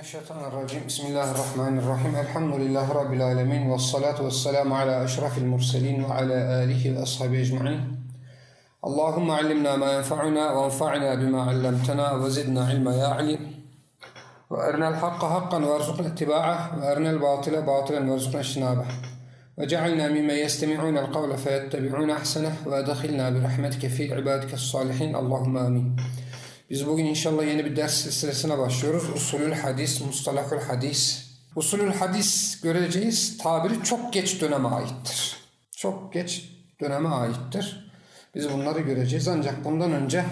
الشيطان الرجيم. بسم الله الرحمن الرحيم. الحمد لله رب العالمين والصلاة والسلام على أشرف المرسلين وعلى آله وأصحابه أجمعين. اللهم علمنا ما ينفعنا وانفعنا بما علمتنا وزدنا علما يا عليم. وأرنا الحق حقا وارزقنا اتباعه وأرنا الباطل باطلا وارزقنا اجتنابه. وجعلنا ممن يستمعون القول فيتبعون أحسنه وأدخلنا برحمتك في عبادك الصالحين. اللهم آمين. Biz bugün inşallah yeni bir ders silsilesine başlıyoruz. Usulül hadis, mustalahül hadis. Usulül hadis göreceğiz tabiri çok geç döneme aittir. Çok geç döneme aittir. Biz bunları göreceğiz ancak bundan önce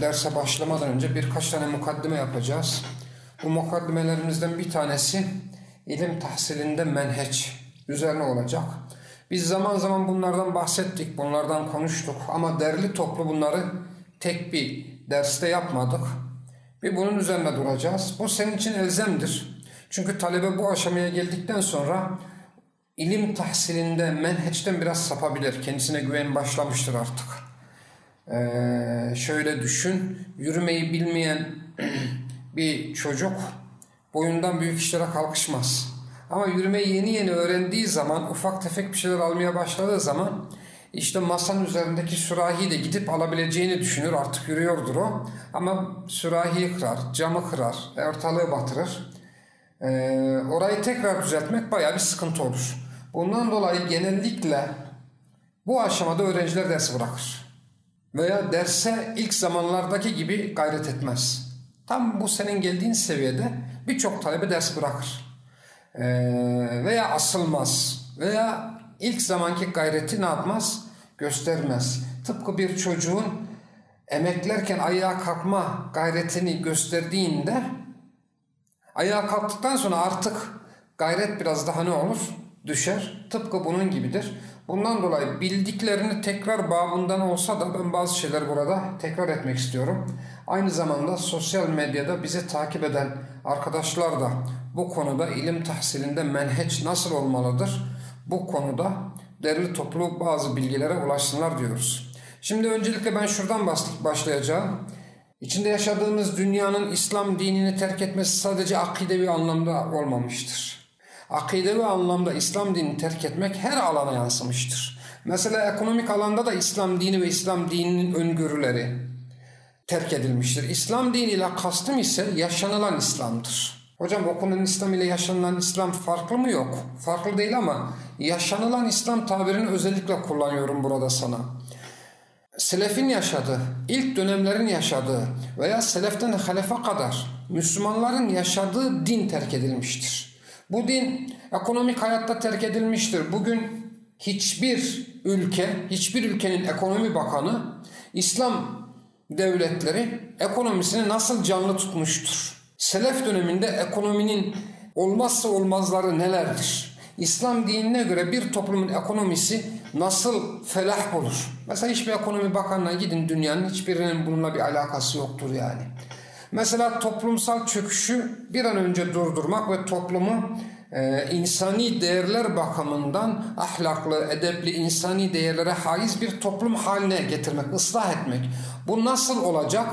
derse başlamadan önce birkaç tane mukaddime yapacağız. Bu mukaddimelerimizden bir tanesi ilim tahsilinde menheç üzerine olacak. Biz zaman zaman bunlardan bahsettik, bunlardan konuştuk ama derli toplu bunları tek bir derste yapmadık. Bir bunun üzerine duracağız. Bu senin için elzemdir. Çünkü talebe bu aşamaya geldikten sonra ilim tahsilinde menheçten biraz sapabilir. Kendisine güven başlamıştır artık. Ee, şöyle düşün, yürümeyi bilmeyen bir çocuk boyundan büyük işlere kalkışmaz. Ama yürümeyi yeni yeni öğrendiği zaman, ufak tefek bir şeyler almaya başladığı zaman işte masanın üzerindeki sürahiyi de gidip alabileceğini düşünür. Artık yürüyordur o. Ama sürahiyi kırar, camı kırar, ortalığı batırır. Ee, orayı tekrar düzeltmek bayağı bir sıkıntı olur. Bundan dolayı genellikle bu aşamada öğrenciler dersi bırakır. Veya derse ilk zamanlardaki gibi gayret etmez. Tam bu senin geldiğin seviyede birçok talebe dersi bırakır. Ee, veya asılmaz. Veya ilk zamanki gayreti ne yapmaz? Göstermez. Tıpkı bir çocuğun emeklerken ayağa kalkma gayretini gösterdiğinde ayağa kalktıktan sonra artık gayret biraz daha ne olur? Düşer. Tıpkı bunun gibidir. Bundan dolayı bildiklerini tekrar babından olsa da ben bazı şeyler burada tekrar etmek istiyorum. Aynı zamanda sosyal medyada bizi takip eden arkadaşlar da bu konuda ilim tahsilinde menheç nasıl olmalıdır? Bu konuda derli toplu bazı bilgilere ulaşsınlar diyoruz. Şimdi öncelikle ben şuradan başlayacağım. İçinde yaşadığımız dünyanın İslam dinini terk etmesi sadece akidevi anlamda olmamıştır. Akidevi anlamda İslam dinini terk etmek her alana yansımıştır. Mesela ekonomik alanda da İslam dini ve İslam dininin öngörüleri terk edilmiştir. İslam diniyle kastım ise yaşanılan İslam'dır. Hocam okunan İslam ile yaşanılan İslam farklı mı yok? Farklı değil ama yaşanılan İslam tabirini özellikle kullanıyorum burada sana. Selefin yaşadığı, ilk dönemlerin yaşadığı veya seleften halefe kadar Müslümanların yaşadığı din terk edilmiştir. Bu din ekonomik hayatta terk edilmiştir. Bugün hiçbir ülke, hiçbir ülkenin ekonomi bakanı İslam devletleri ekonomisini nasıl canlı tutmuştur? Selef döneminde ekonominin olmazsa olmazları nelerdir? İslam dinine göre bir toplumun ekonomisi nasıl felah bulur? Mesela hiçbir ekonomi bakanına gidin dünyanın hiçbirinin bununla bir alakası yoktur yani. Mesela toplumsal çöküşü bir an önce durdurmak ve toplumu e, insani değerler bakımından ahlaklı, edepli, insani değerlere haiz bir toplum haline getirmek, ıslah etmek. Bu nasıl olacak?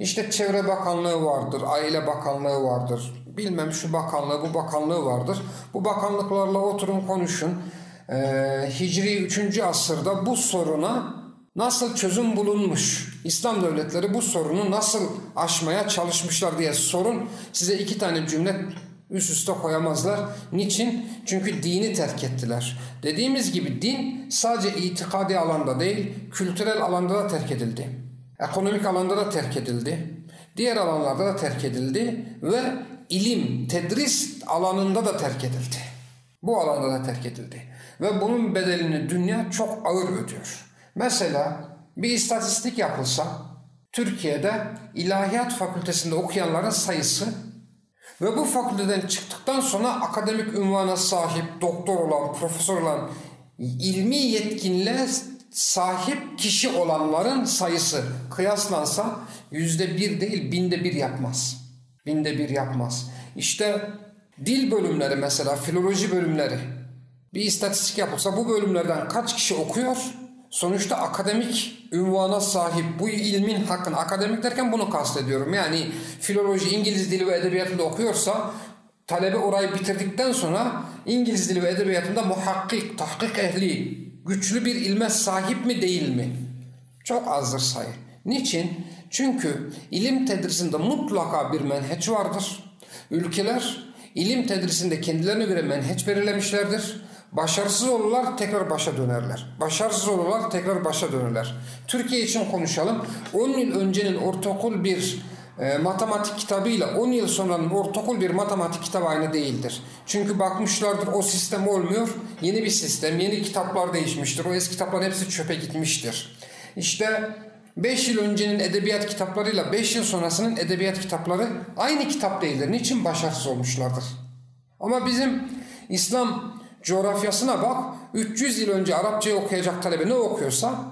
İşte Çevre Bakanlığı vardır, Aile Bakanlığı vardır, bilmem şu bakanlığı, bu bakanlığı vardır. Bu bakanlıklarla oturun konuşun. Ee, Hicri 3. asırda bu soruna nasıl çözüm bulunmuş? İslam devletleri bu sorunu nasıl aşmaya çalışmışlar diye sorun. Size iki tane cümle üst üste koyamazlar. Niçin? Çünkü dini terk ettiler. Dediğimiz gibi din sadece itikadi alanda değil, kültürel alanda da terk edildi. Ekonomik alanda da terk edildi. Diğer alanlarda da terk edildi ve ilim, tedris alanında da terk edildi. Bu alanda da terk edildi. Ve bunun bedelini dünya çok ağır ödüyor. Mesela bir istatistik yapılsa Türkiye'de ilahiyat fakültesinde okuyanların sayısı ve bu fakülteden çıktıktan sonra akademik ünvana sahip, doktor olan, profesör olan, ilmi yetkinliğe sahip kişi olanların sayısı kıyaslansa yüzde bir değil binde bir yapmaz. Binde bir yapmaz. İşte dil bölümleri mesela filoloji bölümleri bir istatistik yapılsa bu bölümlerden kaç kişi okuyor sonuçta akademik ünvana sahip bu ilmin hakkını akademik derken bunu kastediyorum. Yani filoloji, İngiliz dili ve edebiyatında okuyorsa talebe orayı bitirdikten sonra İngiliz dili ve edebiyatında muhakkik, tahkik ehli, güçlü bir ilme sahip mi değil mi? Çok azdır sayı. Niçin? Çünkü ilim tedrisinde mutlaka bir menheç vardır. Ülkeler ilim tedrisinde kendilerine göre menheç belirlemişlerdir. Başarısız olurlar tekrar başa dönerler. Başarısız olurlar tekrar başa dönerler. Türkiye için konuşalım. 10 yıl öncenin ortaokul bir e, matematik kitabıyla 10 yıl sonranın ortaokul bir matematik kitabı aynı değildir. Çünkü bakmışlardır o sistem olmuyor. Yeni bir sistem, yeni kitaplar değişmiştir. O eski kitapların hepsi çöpe gitmiştir. İşte 5 yıl öncenin edebiyat kitaplarıyla 5 yıl sonrasının edebiyat kitapları aynı kitap değildir. Niçin başarısız olmuşlardır? Ama bizim İslam coğrafyasına bak 300 yıl önce Arapçayı okuyacak talebe ne okuyorsa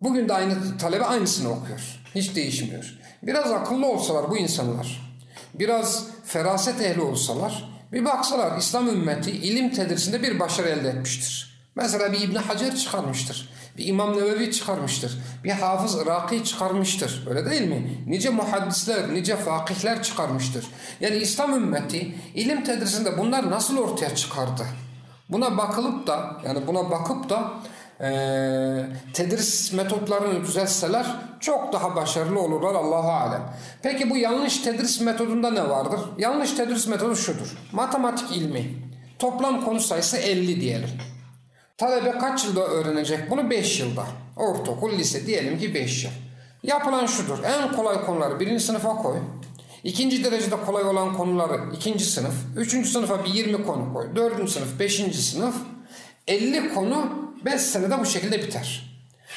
bugün de aynı talebe aynısını okuyor. Hiç değişmiyor. Biraz akıllı olsalar bu insanlar, biraz feraset ehli olsalar bir baksalar İslam ümmeti ilim tedrisinde bir başarı elde etmiştir. Mesela bir İbn Hacer çıkarmıştır. Bir İmam Nevevi çıkarmıştır. Bir Hafız Iraki çıkarmıştır. Öyle değil mi? Nice muhaddisler, nice fakihler çıkarmıştır. Yani İslam ümmeti ilim tedrisinde bunlar nasıl ortaya çıkardı? Buna bakılıp da yani buna bakıp da e, tedris metotlarını düzeltseler çok daha başarılı olurlar Allahu alem. Peki bu yanlış tedris metodunda ne vardır? Yanlış tedris metodu şudur. Matematik ilmi toplam konu sayısı 50 diyelim. Talebe kaç yılda öğrenecek bunu? 5 yılda. Ortaokul, lise diyelim ki 5 yıl. Yapılan şudur. En kolay konuları birinci sınıfa koy. İkinci derecede kolay olan konuları ikinci sınıf. Üçüncü sınıfa bir 20 konu koy. Dördüncü sınıf, beşinci sınıf. 50 konu 5 senede bu şekilde biter.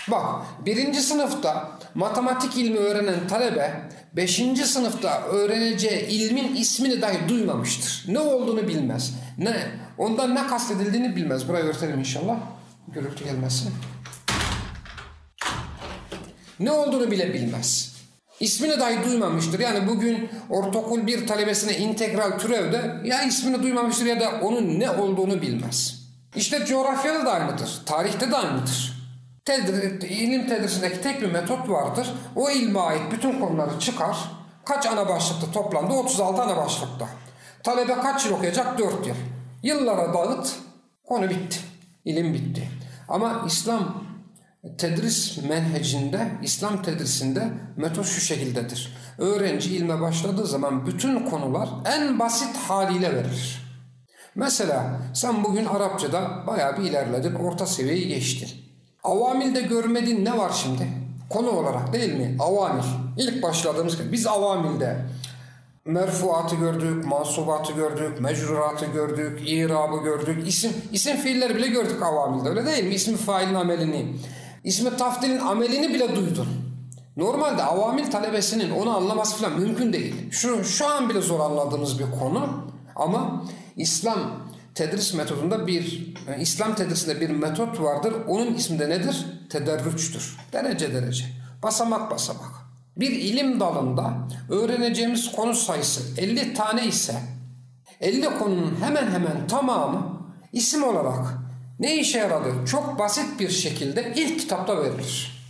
Bak birinci sınıfta matematik ilmi öğrenen talebe beşinci sınıfta öğreneceği ilmin ismini dahi duymamıştır. Ne olduğunu bilmez. Ne ondan ne kastedildiğini bilmez. Burayı örtelim inşallah. Gürültü gelmesin. Ne olduğunu bile bilmez. İsmini dahi duymamıştır. Yani bugün ortaokul bir talebesine integral türevde ya ismini duymamıştır ya da onun ne olduğunu bilmez. İşte coğrafyada da aynıdır. Tarihte de aynıdır. Tedri, ilim tedrisindeki tek bir metot vardır. O ilme ait bütün konuları çıkar. Kaç ana başlıkta toplandı? 36 ana başlıkta. Talebe kaç yıl okuyacak? 4 yıl. Yıllara dağıt, konu bitti. İlim bitti. Ama İslam tedris menhecinde, İslam tedrisinde metot şu şekildedir. Öğrenci ilme başladığı zaman bütün konular en basit haliyle verilir. Mesela sen bugün Arapçada bayağı bir ilerledin, orta seviyeyi geçtin. Avamilde görmediğin ne var şimdi? Konu olarak değil mi? Avamil. İlk başladığımız gibi biz avamilde merfuatı gördük, mansubatı gördük, mecruratı gördük, irabı gördük, isim isim fiilleri bile gördük avamilde öyle değil mi? İsmi failin amelini, ismi taftilin amelini bile duydun. Normalde avamil talebesinin onu anlaması falan mümkün değil. Şu, şu an bile zor anladığımız bir konu ama İslam tedris metodunda bir e, İslam tedrisinde bir metot vardır. Onun ismi de nedir? Tederrüçtür. Derece derece. Basamak basamak. Bir ilim dalında öğreneceğimiz konu sayısı 50 tane ise 50 konunun hemen hemen tamamı isim olarak ne işe yaradı? Çok basit bir şekilde ilk kitapta verilir.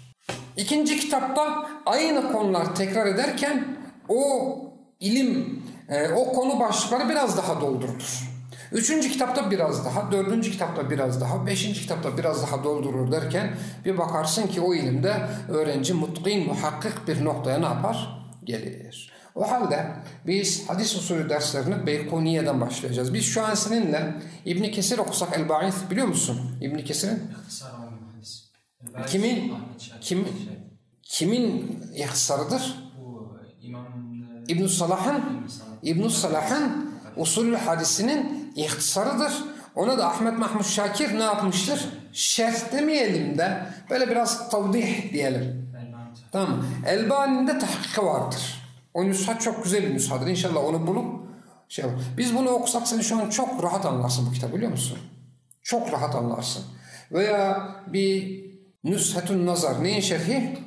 İkinci kitapta aynı konular tekrar ederken o ilim, e, o konu başlıkları biraz daha doldurulur. Üçüncü kitapta biraz daha, dördüncü kitapta biraz daha, beşinci kitapta biraz daha doldurur derken bir bakarsın ki o ilimde öğrenci mutkin, muhakkik bir noktaya ne yapar? Gelir. O halde biz hadis usulü derslerini Beykuniye'den başlayacağız. Biz şu an seninle İbn Kesir okusak El-Ba'ith biliyor musun? İbn Kesir'in? Kimin? Kim, kimin ihtisarıdır? İbn Salah'ın İbn Salah'ın usulü hadisinin ihtisarıdır. Ona da Ahmet Mahmud Şakir ne yapmıştır? Şerh demeyelim de böyle biraz tavdih diyelim. Tamam. Elbani'nin de tahkiki vardır. O nüsha çok güzel bir nüshadır. İnşallah onu bulup şey yapalım. Biz bunu okusak sen şu an çok rahat anlarsın bu kitabı biliyor musun? Çok rahat anlarsın. Veya bir Nüshetun Nazar neyin şerhi?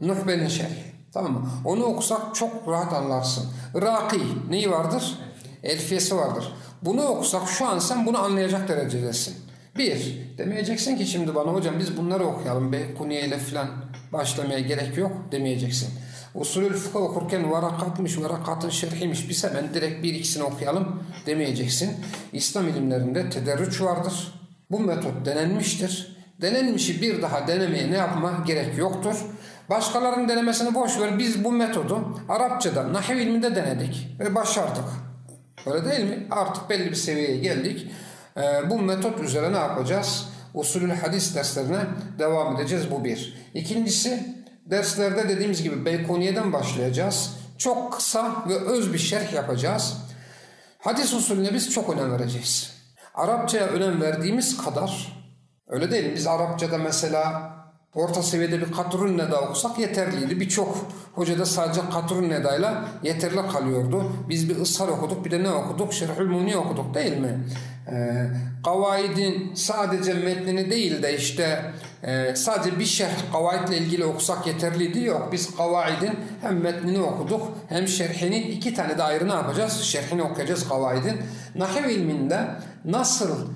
Nuhbe'nin şerhi. Tamam mı? Onu okusak çok rahat anlarsın. Raki neyi vardır? Elfiyesi vardır. Bunu okusak şu an sen bunu anlayacak derecedesin. Bir, demeyeceksin ki şimdi bana hocam biz bunları okuyalım. Beykuniye ile falan başlamaya gerek yok demeyeceksin. Usulül fıkıh okurken varakatmış, varakatın şerhiymiş. Biz hemen direkt bir ikisini okuyalım demeyeceksin. İslam ilimlerinde tederrüç vardır. Bu metot denenmiştir. Denenmişi bir daha denemeye ne yapma gerek yoktur. Başkalarının denemesini boş ver. Biz bu metodu Arapçada, nahiv ilminde denedik ve başardık. Öyle değil mi? Artık belli bir seviyeye geldik. Ee, bu metot üzere ne yapacağız? Usulül hadis derslerine devam edeceğiz. Bu bir. İkincisi derslerde dediğimiz gibi Beykoniye'den başlayacağız. Çok kısa ve öz bir şerh yapacağız. Hadis usulüne biz çok önem vereceğiz. Arapçaya önem verdiğimiz kadar öyle değil mi? Biz Arapçada mesela orta seviyede bir katrun neda okusak yeterliydi. Birçok hoca da sadece katrun nedayla yeterli kalıyordu. Biz bir ıshar okuduk bir de ne okuduk? Şerhül Muni okuduk değil mi? Ee, kavaidin sadece metnini değil de işte e, sadece bir şerh kavaidle ilgili okusak yeterliydi. Yok biz kavaidin hem metnini okuduk hem şerhini iki tane de ayrı ne yapacağız? Şerhini okuyacağız kavaidin. Nahiv ilminde nasıl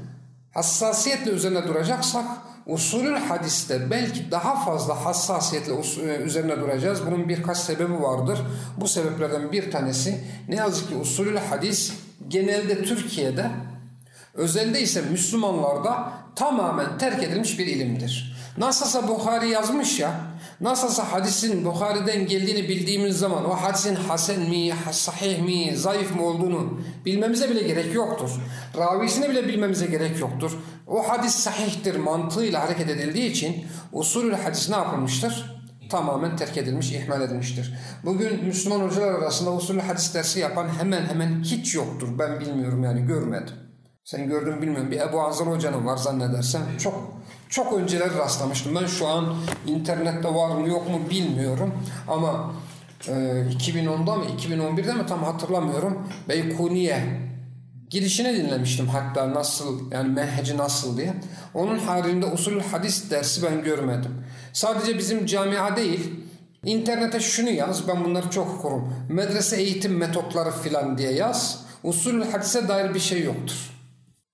hassasiyetle üzerine duracaksak usulül hadiste belki daha fazla hassasiyetle e, üzerine duracağız. Bunun birkaç sebebi vardır. Bu sebeplerden bir tanesi ne yazık ki usulül hadis genelde Türkiye'de Özelde ise Müslümanlarda tamamen terk edilmiş bir ilimdir. Nasılsa Bukhari yazmış ya, nasılsa hadisin Bukhari'den geldiğini bildiğimiz zaman o hadisin hasen mi, sahih mi, zayıf mı olduğunu bilmemize bile gerek yoktur. Ravisini bile bilmemize gerek yoktur. O hadis sahihtir mantığıyla hareket edildiği için usulü hadis ne yapılmıştır? Tamamen terk edilmiş, ihmal edilmiştir. Bugün Müslüman hocalar arasında usulü hadis dersi yapan hemen hemen hiç yoktur. Ben bilmiyorum yani görmedim. Sen gördün bilmiyorum bir Ebu Hazır Hoca'nın var zannedersem. Çok çok önceleri rastlamıştım. Ben şu an internette var mı yok mu bilmiyorum. Ama e, 2010'da mı 2011'de mi tam hatırlamıyorum. Beykuniye girişini dinlemiştim hatta nasıl yani menheci nasıl diye. Onun haricinde usul hadis dersi ben görmedim. Sadece bizim camia değil internete şunu yaz ben bunları çok okurum. Medrese eğitim metotları filan diye yaz. Usul hadise dair bir şey yoktur.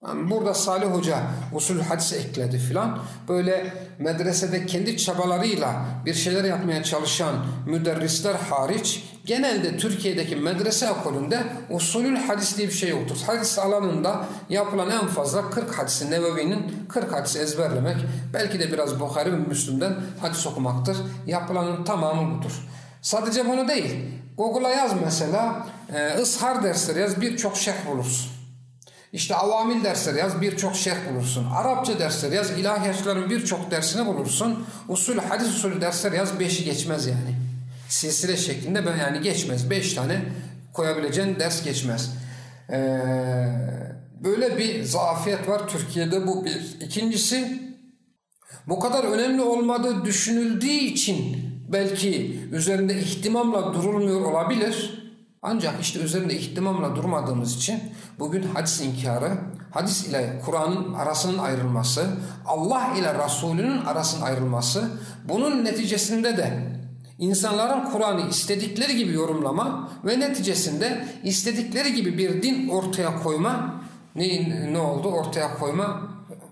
Yani burada Salih Hoca usul hadis ekledi filan. Böyle medresede kendi çabalarıyla bir şeyler yapmaya çalışan müderrisler hariç genelde Türkiye'deki medrese ekolünde usulül hadis diye bir şey yoktur. Hadis alanında yapılan en fazla 40 hadisi Nevevi'nin 40 hadisi ezberlemek belki de biraz Bukhari ve Müslüm'den hadis okumaktır. Yapılanın tamamı budur. Sadece bunu değil. Google'a yaz mesela e, ıshar dersleri yaz birçok şerh bulursun. İşte avamil dersleri yaz birçok şerh bulursun. Arapça dersleri yaz ilahiyatçıların birçok dersini bulursun. Usul hadis usulü dersleri yaz beşi geçmez yani. Silsile şeklinde ben yani geçmez. Beş tane koyabileceğin ders geçmez. Ee, böyle bir zafiyet var Türkiye'de bu bir. İkincisi bu kadar önemli olmadığı düşünüldüğü için belki üzerinde ihtimamla durulmuyor olabilir. Ancak işte üzerinde ihtimamla durmadığımız için bugün hadis inkarı, hadis ile Kur'an'ın arasının ayrılması, Allah ile Resulünün arasının ayrılması, bunun neticesinde de insanların Kur'an'ı istedikleri gibi yorumlama ve neticesinde istedikleri gibi bir din ortaya koyma ne, ne oldu? Ortaya koyma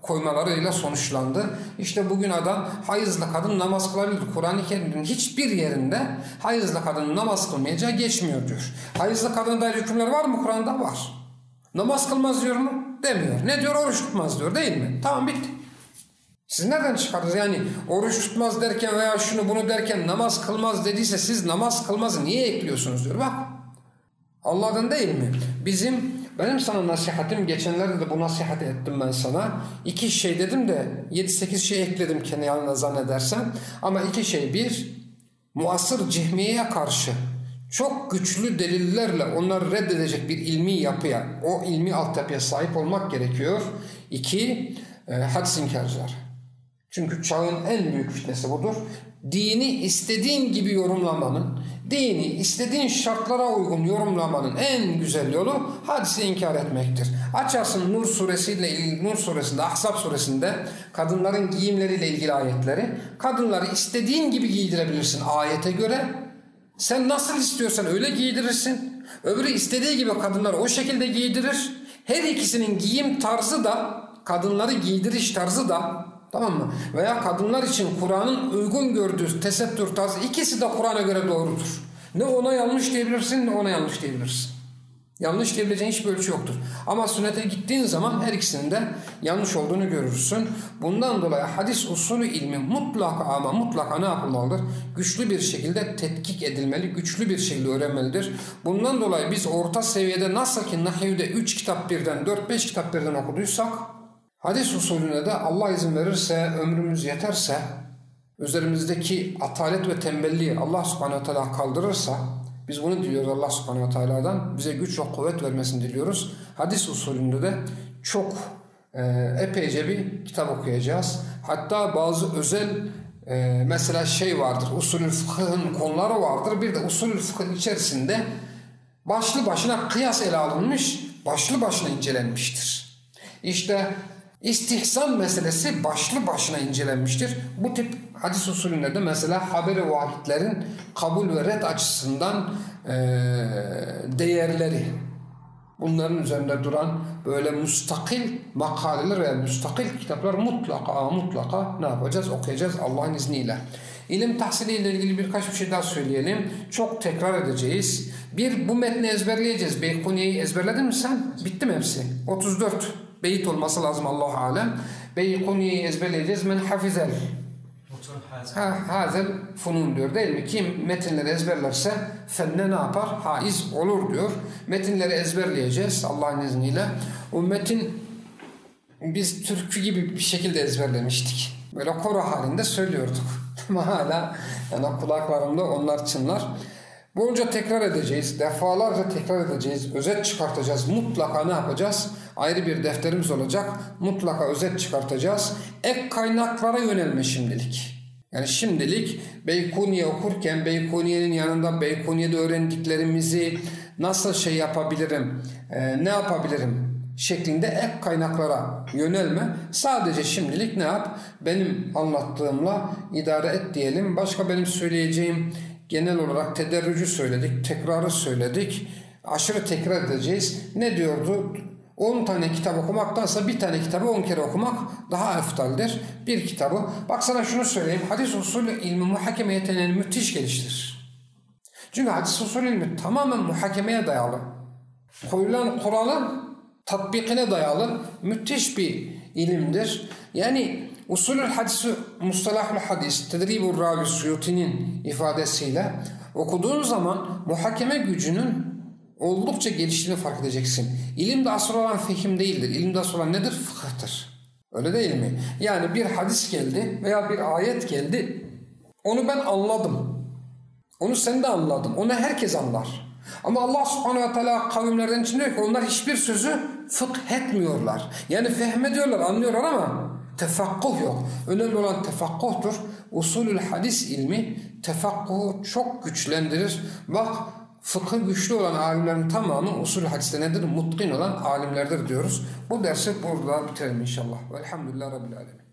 koymalarıyla sonuçlandı. İşte bugün adam hayızlı kadın namaz kılabilir. Kur'an-ı Kerim'in hiçbir yerinde hayızlı kadın namaz kılmayacağı geçmiyor diyor. Hayızlı kadına dair hükümler var mı Kur'an'da? Var. Namaz kılmaz diyor mu? Demiyor. Ne diyor? Oruç tutmaz diyor değil mi? Tamam bitti. Siz nereden çıkardınız? Yani oruç tutmaz derken veya şunu bunu derken namaz kılmaz dediyse siz namaz kılmazı niye ekliyorsunuz diyor. Bak Allah'tan değil mi? Bizim benim sana nasihatim geçenlerde de bu nasihati ettim ben sana. İki şey dedim de 7-8 şey ekledim kendi yanına zannedersen. Ama iki şey bir muasır cihmiyeye karşı çok güçlü delillerle onları reddedecek bir ilmi yapıya, o ilmi altyapıya sahip olmak gerekiyor. İki, e, hadis inkarcılar. Çünkü çağın en büyük fitnesi budur. Dini istediğin gibi yorumlamanın, dini istediğin şartlara uygun yorumlamanın en güzel yolu hadisi inkar etmektir. Açarsın Nur suresiyle Nur suresinde, Ahzab suresinde kadınların giyimleriyle ilgili ayetleri. Kadınları istediğin gibi giydirebilirsin ayete göre. Sen nasıl istiyorsan öyle giydirirsin. Öbürü istediği gibi kadınları o şekilde giydirir. Her ikisinin giyim tarzı da kadınları giydiriş tarzı da tamam mı? Veya kadınlar için Kur'an'ın uygun gördüğü tesettür tarzı ikisi de Kur'an'a göre doğrudur. Ne ona yanlış diyebilirsin ne ona yanlış diyebilirsin. Yanlış diyebileceğin hiçbir ölçü yoktur. Ama sünnete gittiğin zaman her ikisinin de yanlış olduğunu görürsün. Bundan dolayı hadis usulü ilmi mutlaka ama mutlaka ne yapılmalıdır? Güçlü bir şekilde tetkik edilmeli, güçlü bir şekilde öğrenmelidir. Bundan dolayı biz orta seviyede nasıl ki nahivde 3 kitap birden, 4-5 kitap birden okuduysak, hadis usulüne de Allah izin verirse, ömrümüz yeterse, üzerimizdeki atalet ve tembelliği Allah subhanehu teala kaldırırsa, biz bunu diliyoruz Allah subhanehu teala'dan. Bize güç ve kuvvet vermesini diliyoruz. Hadis usulünde de çok e, epeyce bir kitap okuyacağız. Hatta bazı özel e, mesela şey vardır. Usulü fıkhın konuları vardır. Bir de usulü fıkhın içerisinde başlı başına kıyas ele alınmış, başlı başına incelenmiştir. İşte İstihsan meselesi başlı başına incelenmiştir. Bu tip hadis usulünde de mesela haber-i vahitlerin kabul ve red açısından e, değerleri, bunların üzerinde duran böyle müstakil makaleler veya müstakil kitaplar mutlaka mutlaka ne yapacağız? Okuyacağız Allah'ın izniyle. İlim tahsiliyle ilgili birkaç bir şey daha söyleyelim. Çok tekrar edeceğiz. Bir, bu metni ezberleyeceğiz. Beykuniye'yi ezberledin mi sen? Bitti mi hepsi? 34 beyit olması lazım Allah alem. Beykuniye'yi ezberleyeceğiz. Men hafizel. Ha, hazel funun diyor değil mi? Kim metinleri ezberlerse fenne ne yapar? Haiz olur diyor. Metinleri ezberleyeceğiz Allah'ın izniyle. O metin biz türkü gibi bir şekilde ezberlemiştik. Böyle koro halinde söylüyorduk. Ama hala yani kulaklarımda onlar çınlar. Bolca tekrar edeceğiz. Defalarca tekrar edeceğiz. Özet çıkartacağız. Mutlaka ne yapacağız? Ayrı bir defterimiz olacak. Mutlaka özet çıkartacağız. Ek kaynaklara yönelme şimdilik. Yani şimdilik Beykuniye okurken Beykuniye'nin yanında Beykuniye'de öğrendiklerimizi nasıl şey yapabilirim, e, ne yapabilirim şeklinde ek kaynaklara yönelme. Sadece şimdilik ne yap? Benim anlattığımla idare et diyelim. Başka benim söyleyeceğim genel olarak tederrücü söyledik, tekrarı söyledik. Aşırı tekrar edeceğiz. Ne diyordu? 10 tane kitap okumaktansa bir tane kitabı 10 kere okumak daha eftaldir. Bir kitabı. Bak sana şunu söyleyeyim. Hadis usulü ilmi muhakeme yeteneğini müthiş geliştirir. Çünkü hadis usulü ilmi tamamen muhakemeye dayalı. Koyulan kuralın tatbikine dayalı müthiş bir ilimdir. Yani usulü hadisi, mustalahul hadis, tedribur ravi suyutinin ifadesiyle okuduğun zaman muhakeme gücünün oldukça geliştiğini fark edeceksin. İlimde asıl olan fehim değildir. İlimde asıl olan nedir? Fıkıhtır. Öyle değil mi? Yani bir hadis geldi veya bir ayet geldi. Onu ben anladım. Onu sen de anladın. Onu herkes anlar. Ama Allah subhanehu ve teala kavimlerden için diyor ki onlar hiçbir sözü fıkh etmiyorlar. Yani fehmediyorlar, anlıyorlar ama tefakkuh yok. Önemli olan tefakkuhtur. Usulül hadis ilmi tefakkuhu çok güçlendirir. Bak fıkıh güçlü olan alimlerin tamamı usul hadiste nedir? Mutkin olan alimlerdir diyoruz. Bu dersi burada bitirelim inşallah. Velhamdülillah Rabbil Alemin.